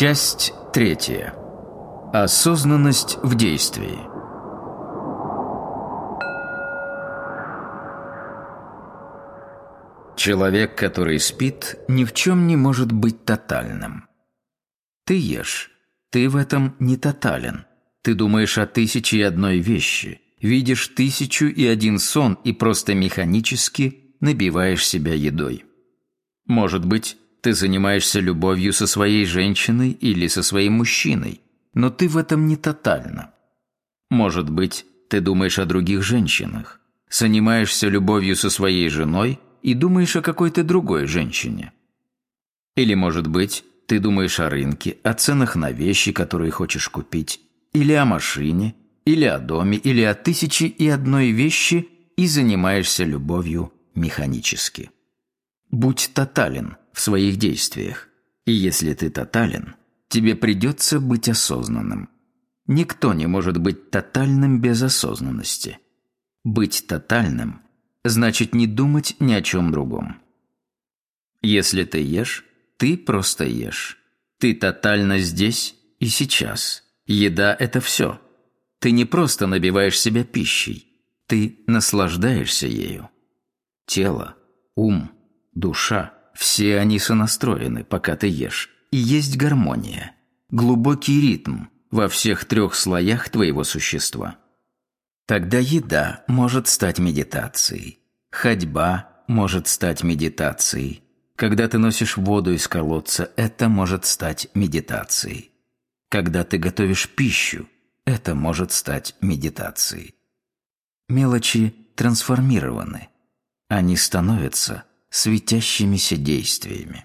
Часть третья. Осознанность в действии. Человек, который спит, ни в чем не может быть тотальным. Ты ешь. Ты в этом не тотален. Ты думаешь о тысяче и одной вещи, видишь тысячу и один сон и просто механически набиваешь себя едой. Может быть, ты занимаешься любовью со своей женщиной или со своим мужчиной, но ты в этом не тотально. Может быть, ты думаешь о других женщинах, занимаешься любовью со своей женой и думаешь о какой-то другой женщине. Или, может быть, ты думаешь о рынке, о ценах на вещи, которые хочешь купить, или о машине, или о доме, или о тысяче и одной вещи и занимаешься любовью механически. Будь тотален в своих действиях, и если ты тотален, тебе придется быть осознанным. Никто не может быть тотальным без осознанности. Быть тотальным значит не думать ни о чем другом. Если ты ешь, ты просто ешь. Ты тотально здесь и сейчас. Еда – это все. Ты не просто набиваешь себя пищей, ты наслаждаешься ею. Тело, ум, душа – все они сонастроены, пока ты ешь. И есть гармония, глубокий ритм во всех трех слоях твоего существа. Тогда еда может стать медитацией. Ходьба может стать медитацией. Когда ты носишь воду из колодца, это может стать медитацией. Когда ты готовишь пищу, это может стать медитацией. Мелочи трансформированы. Они становятся светящимися действиями.